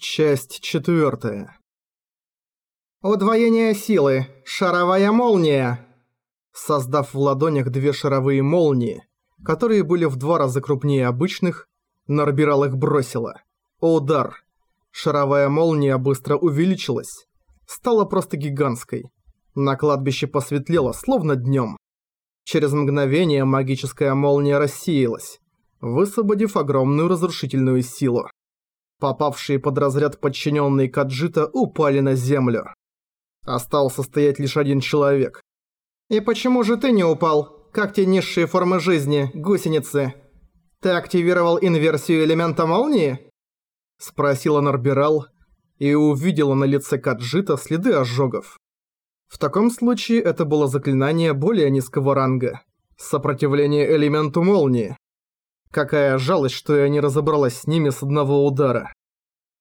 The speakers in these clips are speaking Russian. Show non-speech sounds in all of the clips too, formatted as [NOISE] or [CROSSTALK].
Часть четвертая. Удвоение силы. Шаровая молния. Создав в ладонях две шаровые молнии, которые были в два раза крупнее обычных, Нарбирал их бросила. Удар. Шаровая молния быстро увеличилась. Стала просто гигантской. На кладбище посветлело, словно днем. Через мгновение магическая молния рассеялась, высвободив огромную разрушительную силу. Попавшие под разряд подчиненные Каджита упали на землю. Остался стоять лишь один человек. «И почему же ты не упал? Как те низшие формы жизни, гусеницы? Ты активировал инверсию элемента молнии?» Спросила Нарбирал и увидела на лице Каджита следы ожогов. В таком случае это было заклинание более низкого ранга. Сопротивление элементу молнии. Какая жалость, что я не разобралась с ними с одного удара.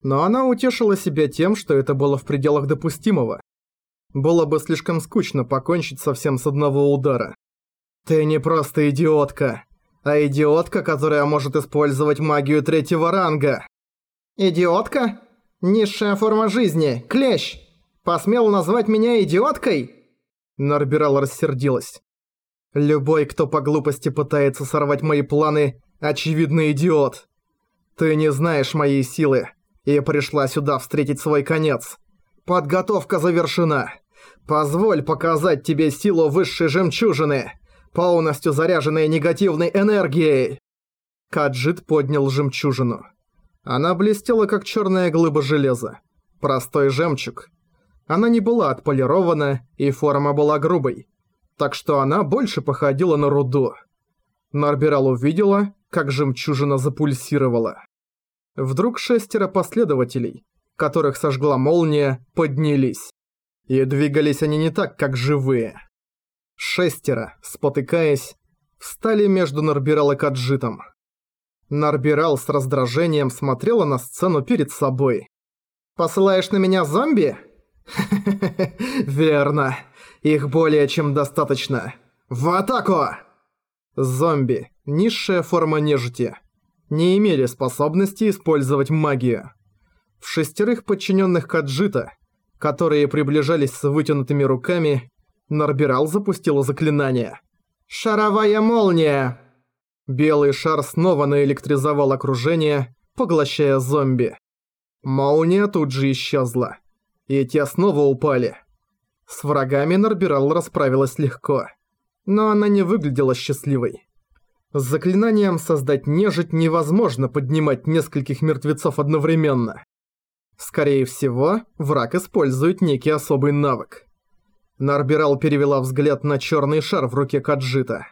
Но она утешила себя тем, что это было в пределах допустимого. Было бы слишком скучно покончить совсем с одного удара. Ты не просто идиотка, а идиотка, которая может использовать магию третьего ранга. Идиотка? Низшая форма жизни, клещ! Посмел назвать меня идиоткой? Нарбирал рассердилась. Любой, кто по глупости пытается сорвать мои планы, очевидный идиот. Ты не знаешь моей силы и пришла сюда встретить свой конец. Подготовка завершена. Позволь показать тебе силу высшей жемчужины, полностью заряженной негативной энергией. Каджит поднял жемчужину. Она блестела, как черная глыба железа. Простой жемчуг. Она не была отполирована, и форма была грубой. Так что она больше походила на руду. Нарбирал увидела, как жемчужина запульсировала. Вдруг шестеро последователей, которых сожгла молния, поднялись. И двигались они не так, как живые. Шестеро, спотыкаясь, встали между Нарбирал и Каджитом. Нарбирал с раздражением смотрела на сцену перед собой. «Посылаешь на меня зомби?» [LAUGHS] верно. Их более чем достаточно. В атаку!» Зомби, низшая форма нежити, не имели способности использовать магию. В шестерых подчиненных Каджита, которые приближались с вытянутыми руками, Нарбирал запустила заклинание. «Шаровая молния!» Белый шар снова наэлектризовал окружение, поглощая зомби. Молния тут же исчезла, и те снова упали. С врагами Нарбирал расправилась легко но она не выглядела счастливой. С заклинанием создать нежить невозможно поднимать нескольких мертвецов одновременно. Скорее всего, враг использует некий особый навык. Нарбирал перевела взгляд на черный шар в руке Каджита.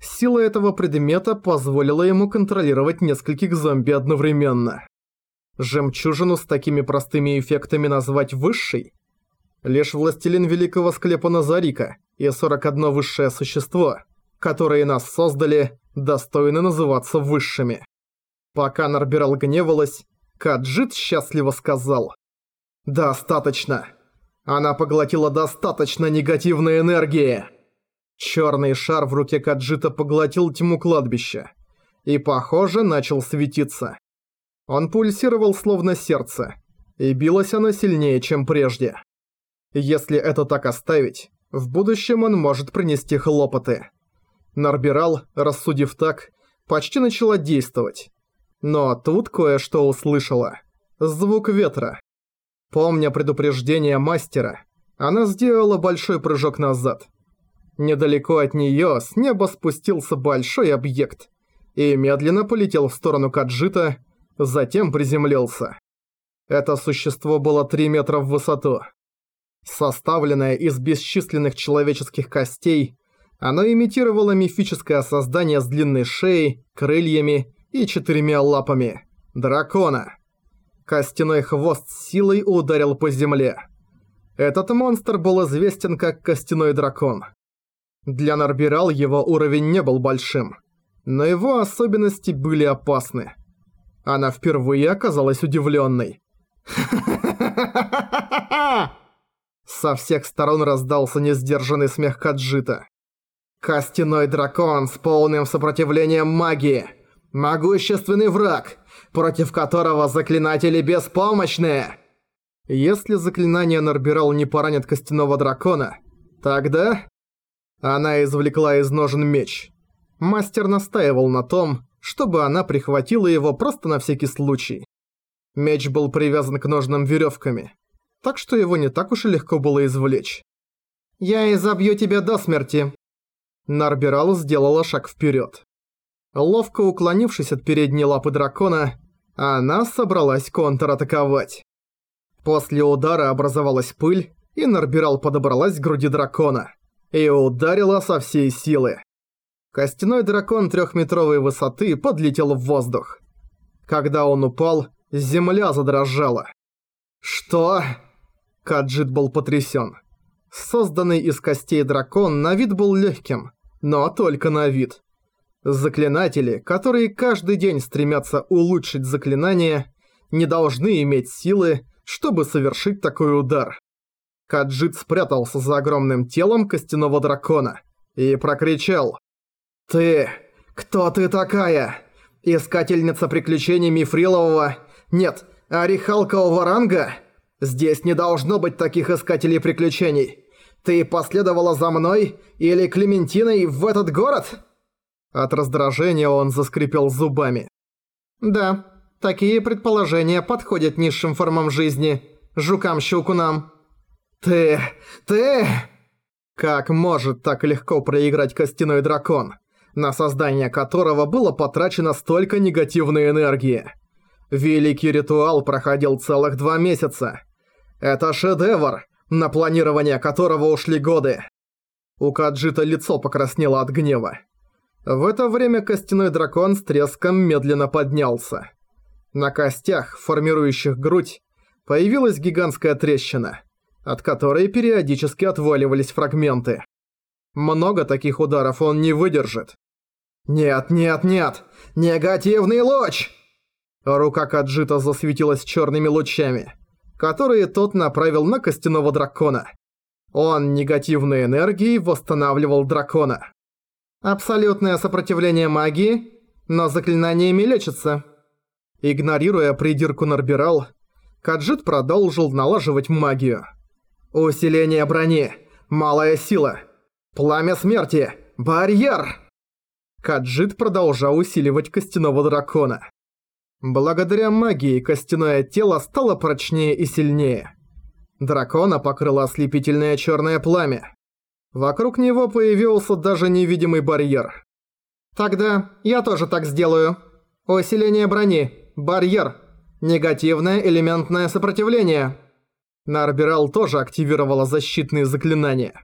Сила этого предмета позволила ему контролировать нескольких зомби одновременно. Жемчужину с такими простыми эффектами назвать высшей? Лишь властелин великого склепа Назарика и 41 высшее существо, которые нас создали, достойны называться высшими. Пока Нарбирал гневалась, Каджит счастливо сказал. «Достаточно. Она поглотила достаточно негативной энергии». Черный шар в руке Каджита поглотил тьму кладбища. И, похоже, начал светиться. Он пульсировал словно сердце. И билось оно сильнее, чем прежде. Если это так оставить, в будущем он может принести хлопоты. Нарбирал, рассудив так, почти начала действовать. Но тут кое-что услышала. Звук ветра. Помня предупреждение мастера, она сделала большой прыжок назад. Недалеко от неё с неба спустился большой объект и медленно полетел в сторону Каджита, затем приземлился. Это существо было 3 метра в высоту. Составленное из бесчисленных человеческих костей, оно имитировало мифическое создание с длинной шеей, крыльями и четырьмя лапами – дракона. Костяной хвост силой ударил по земле. Этот монстр был известен как Костяной Дракон. Для Нарбирал его уровень не был большим, но его особенности были опасны. Она впервые оказалась удивленной. [LAUGHS] Со всех сторон раздался несдержанный смех Каджита. «Костяной дракон с полным сопротивлением магии! Могущественный враг! против которого заклинатели беспомощны. Если заклинание Нарбирал не поранит костяного дракона, тогда... Она извлекла из ножен меч. Мастер настаивал на том, чтобы она прихватила его просто на всякий случай. Меч был привязан к ножным веревками, так что его не так уж и легко было извлечь. «Я изобью тебя до смерти!» Нарбирал сделала шаг вперед. Ловко уклонившись от передней лапы дракона, она собралась контратаковать. После удара образовалась пыль, и Нарбирал подобралась к груди дракона и ударила со всей силы. Костяной дракон трехметровой высоты подлетел в воздух. Когда он упал, земля задрожала. «Что?» Каджит был потрясен. Созданный из костей дракон на вид был легким, но только на вид. Заклинатели, которые каждый день стремятся улучшить заклинание, не должны иметь силы, чтобы совершить такой удар. Каджит спрятался за огромным телом костяного дракона и прокричал «Ты! Кто ты такая? Искательница приключений Мифрилового? Нет, Орехалкового ранга? Здесь не должно быть таких искателей приключений. Ты последовала за мной или Клементиной в этот город?» От раздражения он заскрипел зубами. «Да, такие предположения подходят низшим формам жизни, жукам-щелкунам». «Ты... ты...» Как может так легко проиграть костяной дракон, на создание которого было потрачено столько негативной энергии? Великий ритуал проходил целых два месяца. Это шедевр, на планирование которого ушли годы. У Каджита лицо покраснело от гнева. В это время костяной дракон с треском медленно поднялся. На костях, формирующих грудь, появилась гигантская трещина – от которой периодически отваливались фрагменты. Много таких ударов он не выдержит. «Нет, нет, нет! Негативный луч!» Рука Каджита засветилась черными лучами, которые тот направил на костяного дракона. Он негативной энергией восстанавливал дракона. Абсолютное сопротивление магии, но заклинаниями лечится. Игнорируя придирку Нарбирал, Каджит продолжил налаживать магию. Усиление брони. Малая сила. Пламя смерти. Барьер. Каджит продолжал усиливать костяного дракона. Благодаря магии костяное тело стало прочнее и сильнее. Дракона покрыло ослепительное черное пламя. Вокруг него появился даже невидимый барьер. Тогда я тоже так сделаю. Усиление брони. Барьер. Негативное элементное сопротивление. Нарбирал тоже активировала защитные заклинания.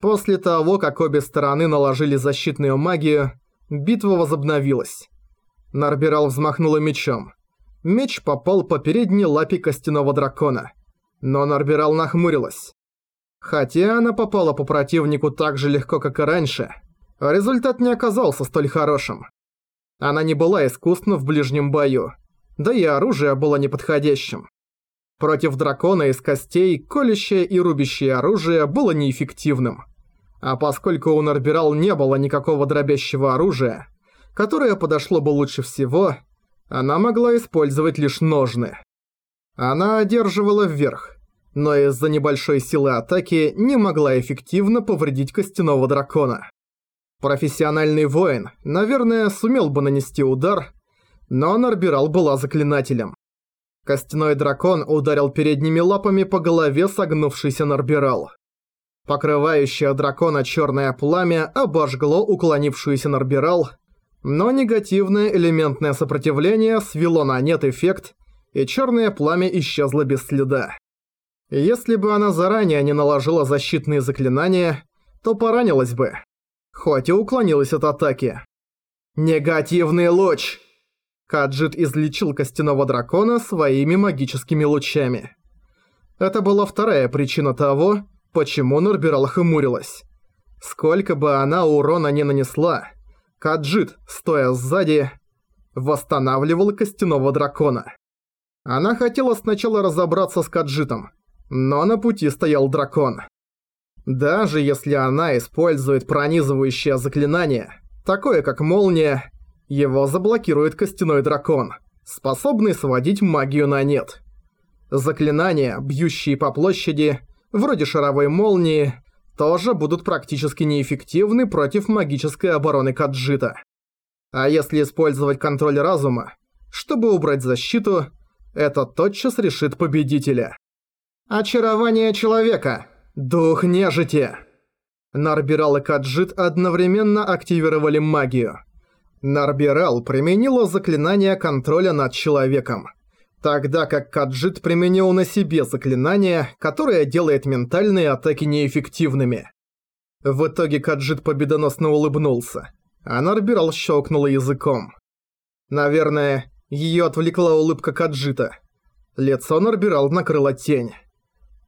После того, как обе стороны наложили защитную магию, битва возобновилась. Нарбирал взмахнула мечом. Меч попал по передней лапе костяного дракона. Но Нарбирал нахмурилась. Хотя она попала по противнику так же легко, как и раньше, результат не оказался столь хорошим. Она не была искусна в ближнем бою, да и оружие было неподходящим. Против дракона из костей колющее и рубящее оружие было неэффективным. А поскольку у Нарбирал не было никакого дробящего оружия, которое подошло бы лучше всего, она могла использовать лишь ножны. Она одерживала вверх, но из-за небольшой силы атаки не могла эффективно повредить костяного дракона. Профессиональный воин, наверное, сумел бы нанести удар, но Нарбирал была заклинателем. Костяной дракон ударил передними лапами по голове согнувшийся Нарбирал. Покрывающее дракона черное пламя обожгло уклонившуюся Нарбирал, но негативное элементное сопротивление свело на нет эффект, и черное пламя исчезло без следа. Если бы она заранее не наложила защитные заклинания, то поранилась бы, хоть и уклонилась от атаки. «Негативный луч!» Каджит излечил костяного дракона своими магическими лучами. Это была вторая причина того, почему Нурбирал хмурилась. Сколько бы она урона не нанесла, Каджит, стоя сзади, восстанавливал костяного дракона. Она хотела сначала разобраться с Каджитом, но на пути стоял дракон. Даже если она использует пронизывающее заклинание, такое как молния, его заблокирует костяной дракон, способный сводить магию на нет. Заклинания, бьющие по площади, вроде шаровой молнии, тоже будут практически неэффективны против магической обороны Каджита. А если использовать контроль разума, чтобы убрать защиту, это тотчас решит победителя. Очарование человека. Дух нежити. Нарбирал и Каджит одновременно активировали магию. Нарбирал применила заклинание контроля над человеком. Тогда как Каджит применил на себе заклинание, которое делает ментальные атаки неэффективными. В итоге Каджит победоносно улыбнулся, а Нарбирал щелкнула языком. Наверное, её отвлекла улыбка Каджита. Лицо Нарбирал накрыла тень.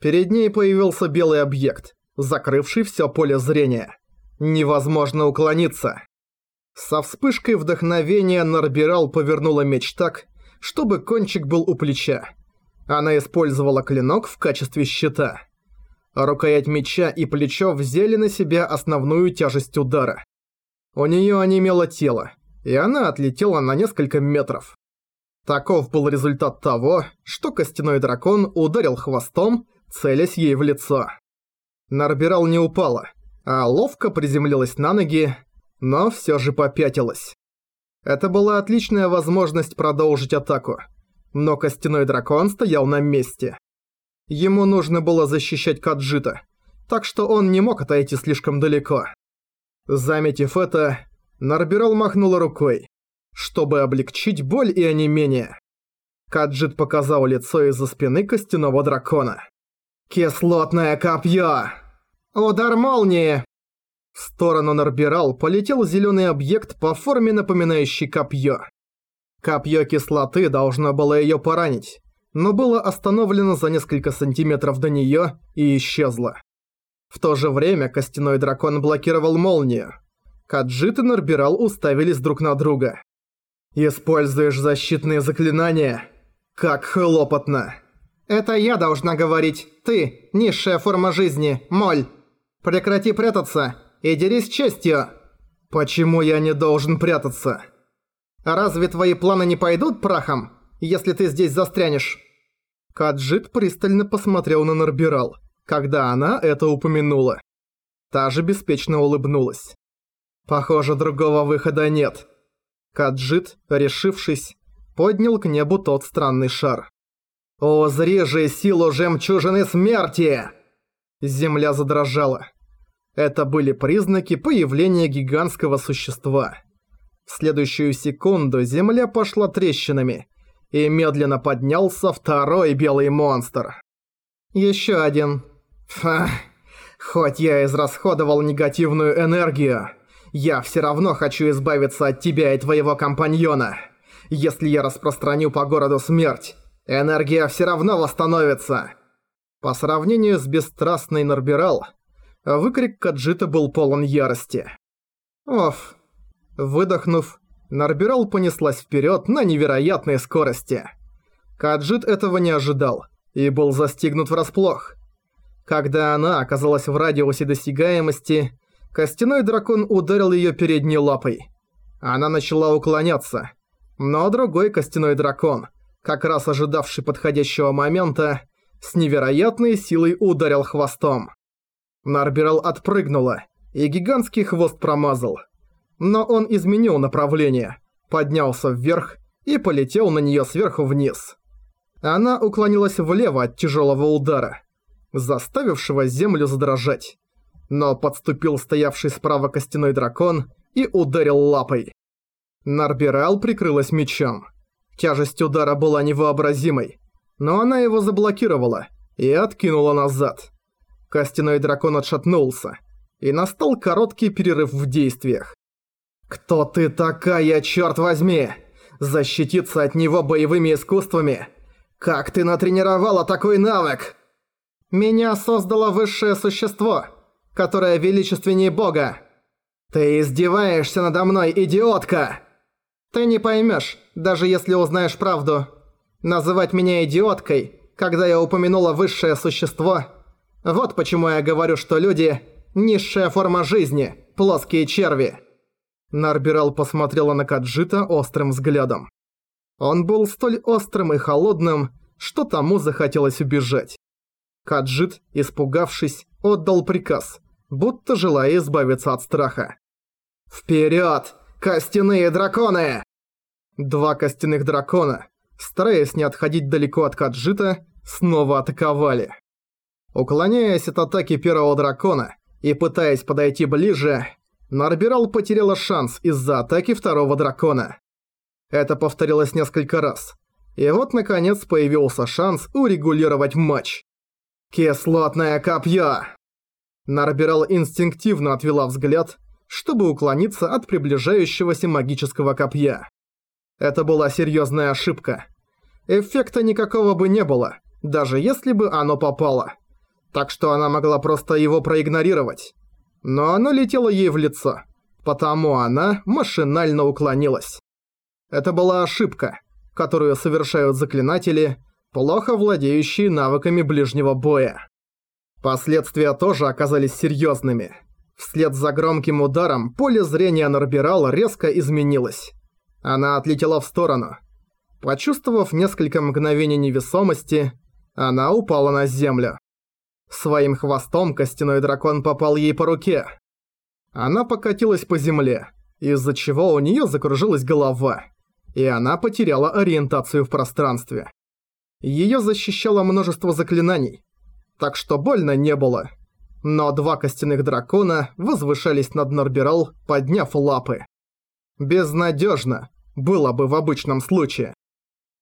Перед ней появился белый объект, закрывший всё поле зрения. Невозможно уклониться. Со вспышкой вдохновения Нарбирал повернула меч так, чтобы кончик был у плеча. Она использовала клинок в качестве щита. Рукоять меча и плечо взяли на себя основную тяжесть удара. У неё онемело тело, и она отлетела на несколько метров. Таков был результат того, что костяной дракон ударил хвостом, целясь ей в лицо. Нарбирал не упала, а ловко приземлилась на ноги, но всё же попятилась. Это была отличная возможность продолжить атаку, но костяной дракон стоял на месте. Ему нужно было защищать Каджита, так что он не мог отойти слишком далеко. Заметив это, Нарбирал махнула рукой, чтобы облегчить боль и онемение. Каджит показал лицо из-за спины костяного дракона. «Кислотное копье! Удар молнии!» В сторону Нарбирал полетел зеленый объект по форме напоминающий копье. Копье кислоты должно было ее поранить, но было остановлено за несколько сантиметров до нее и исчезло. В то же время костяной дракон блокировал молнию. Каджит и Нарбирал уставились друг на друга. «Используешь защитные заклинания? Как хлопотно!» «Это я должна говорить. Ты, низшая форма жизни, моль. Прекрати прятаться и дерись честью!» «Почему я не должен прятаться?» «Разве твои планы не пойдут прахом, если ты здесь застрянешь?» Каджит пристально посмотрел на Нарбирал, когда она это упомянула. Та же беспечно улыбнулась. «Похоже, другого выхода нет». Каджит, решившись, поднял к небу тот странный шар. «О, зри же силу жемчужины смерти!» Земля задрожала. Это были признаки появления гигантского существа. В следующую секунду земля пошла трещинами, и медленно поднялся второй белый монстр. Еще один. Фа. Хоть я израсходовал негативную энергию, я все равно хочу избавиться от тебя и твоего компаньона. Если я распространю по городу смерть, энергия все равно восстановится. По сравнению с бесстрастной Норбирал, Выкрик Каджита был полон ярости. Оф. Выдохнув, Нарбирал понеслась вперед на невероятной скорости. Каджит этого не ожидал и был застигнут врасплох. Когда она оказалась в радиусе досягаемости, костяной дракон ударил ее передней лапой. Она начала уклоняться, но другой костяной дракон, как раз ожидавший подходящего момента, с невероятной силой ударил хвостом. Нарбирал отпрыгнула, и гигантский хвост промазал. Но он изменил направление, поднялся вверх и полетел на неё сверху вниз. Она уклонилась влево от тяжёлого удара, заставившего землю задрожать. Но подступил стоявший справа костяной дракон и ударил лапой. Нарбирал прикрылась мечом. Тяжесть удара была невообразимой, но она его заблокировала и откинула назад. Костяной дракон отшатнулся, и настал короткий перерыв в действиях. «Кто ты такая, черт возьми? Защититься от него боевыми искусствами? Как ты натренировала такой навык?» «Меня создало высшее существо, которое величественнее бога». «Ты издеваешься надо мной, идиотка!» «Ты не поймешь, даже если узнаешь правду. Называть меня идиоткой, когда я упомянула высшее существо – вот почему я говорю, что люди – низшая форма жизни, плоские черви». Нарбирал посмотрела на Каджита острым взглядом. Он был столь острым и холодным, что тому захотелось убежать. Каджит, испугавшись, отдал приказ, будто желая избавиться от страха. «Вперед! Костяные драконы!» Два костяных дракона, стараясь не отходить далеко от Каджита, снова атаковали. Уклоняясь от атаки первого дракона и пытаясь подойти ближе, Нарбирал потеряла шанс из-за атаки второго дракона. Это повторилось несколько раз. И вот наконец появился шанс урегулировать матч. «Кислотное копье!» Нарбирал инстинктивно отвела взгляд, чтобы уклониться от приближающегося магического копья. Это была серьезная ошибка. Эффекта никакого бы не было, даже если бы оно попало. Так что она могла просто его проигнорировать. Но оно летело ей в лицо, потому она машинально уклонилась. Это была ошибка, которую совершают заклинатели, плохо владеющие навыками ближнего боя. Последствия тоже оказались серьезными. Вслед за громким ударом поле зрения Норбирала резко изменилось. Она отлетела в сторону. Почувствовав несколько мгновений невесомости, она упала на землю. Своим хвостом костяной дракон попал ей по руке. Она покатилась по земле, из-за чего у нее закружилась голова, и она потеряла ориентацию в пространстве. Ее защищало множество заклинаний, так что больно не было. Но два костяных дракона возвышались над Норбирал, подняв лапы. Безнадежно было бы в обычном случае.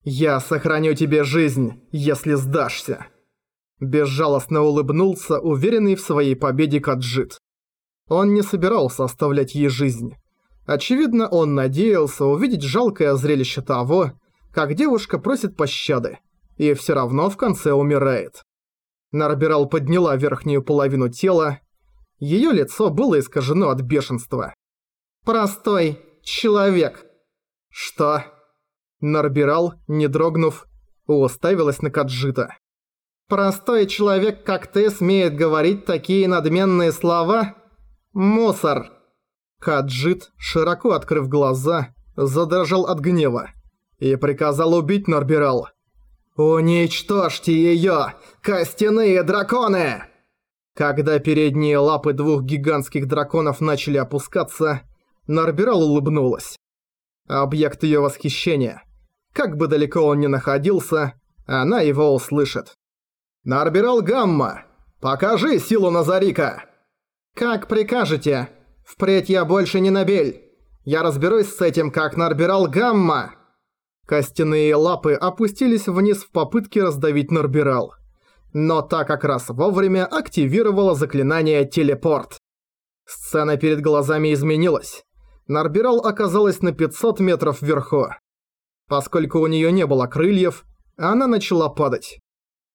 «Я сохраню тебе жизнь, если сдашься». Безжалостно улыбнулся, уверенный в своей победе Каджит. Он не собирался оставлять ей жизнь. Очевидно, он надеялся увидеть жалкое зрелище того, как девушка просит пощады, и все равно в конце умирает. Нарбирал подняла верхнюю половину тела, ее лицо было искажено от бешенства. «Простой человек». «Что?» Нарбирал, не дрогнув, уставилась на Каджита. Простой человек, как ты, смеет говорить такие надменные слова? Мусор!» Каджит, широко открыв глаза, задрожал от гнева и приказал убить Норбирал. «Уничтожьте её, костяные драконы!» Когда передние лапы двух гигантских драконов начали опускаться, Норбирал улыбнулась. Объект её восхищения. Как бы далеко он ни находился, она его услышит. «Нарбирал Гамма! Покажи силу Назарика!» «Как прикажете! Впредь я больше не Набель! Я разберусь с этим, как Нарбирал Гамма!» Костяные лапы опустились вниз в попытке раздавить Нарбирал. Но та как раз вовремя активировала заклинание «Телепорт». Сцена перед глазами изменилась. Нарбирал оказалась на 500 метров вверху. Поскольку у нее не было крыльев, она начала падать.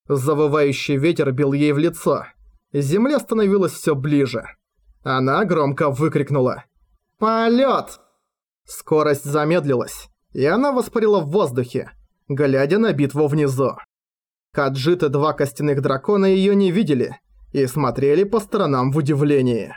Завывающий ветер бил ей в лицо. Земля становилась все ближе. Она громко выкрикнула. «Полет!» Скорость замедлилась, и она воспарила в воздухе, глядя на битву внизу. Каджит и два костяных дракона ее не видели и смотрели по сторонам в удивлении.